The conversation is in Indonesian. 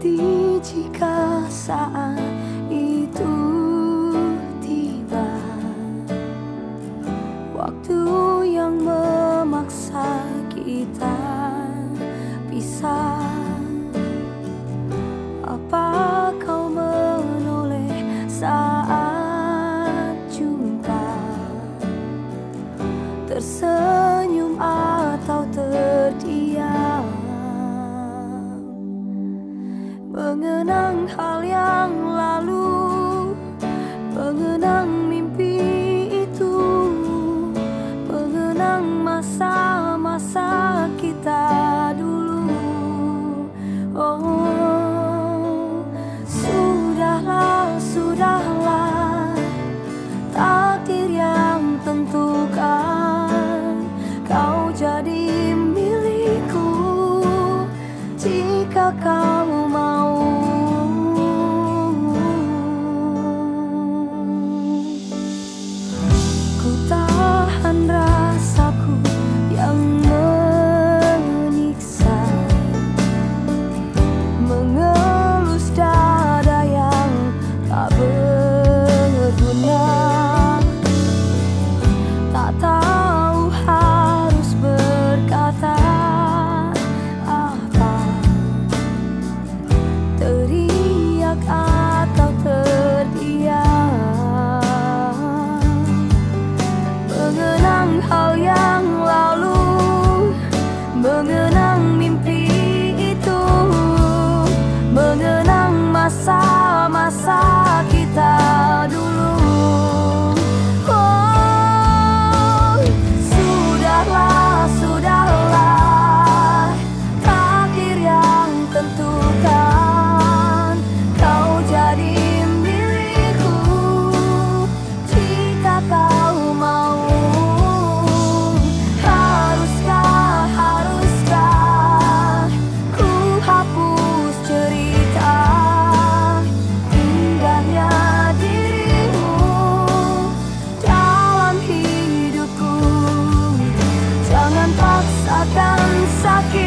hati jika saat itu tiba. Waktu yang memaksa kita pisah Apa kau menoleh saat Mengenang masa-masa kita dulu. Oh Sudahlah, sudahlah. Takdir yang tentukan Kau jadi milikku. Jika kau I've a sucking.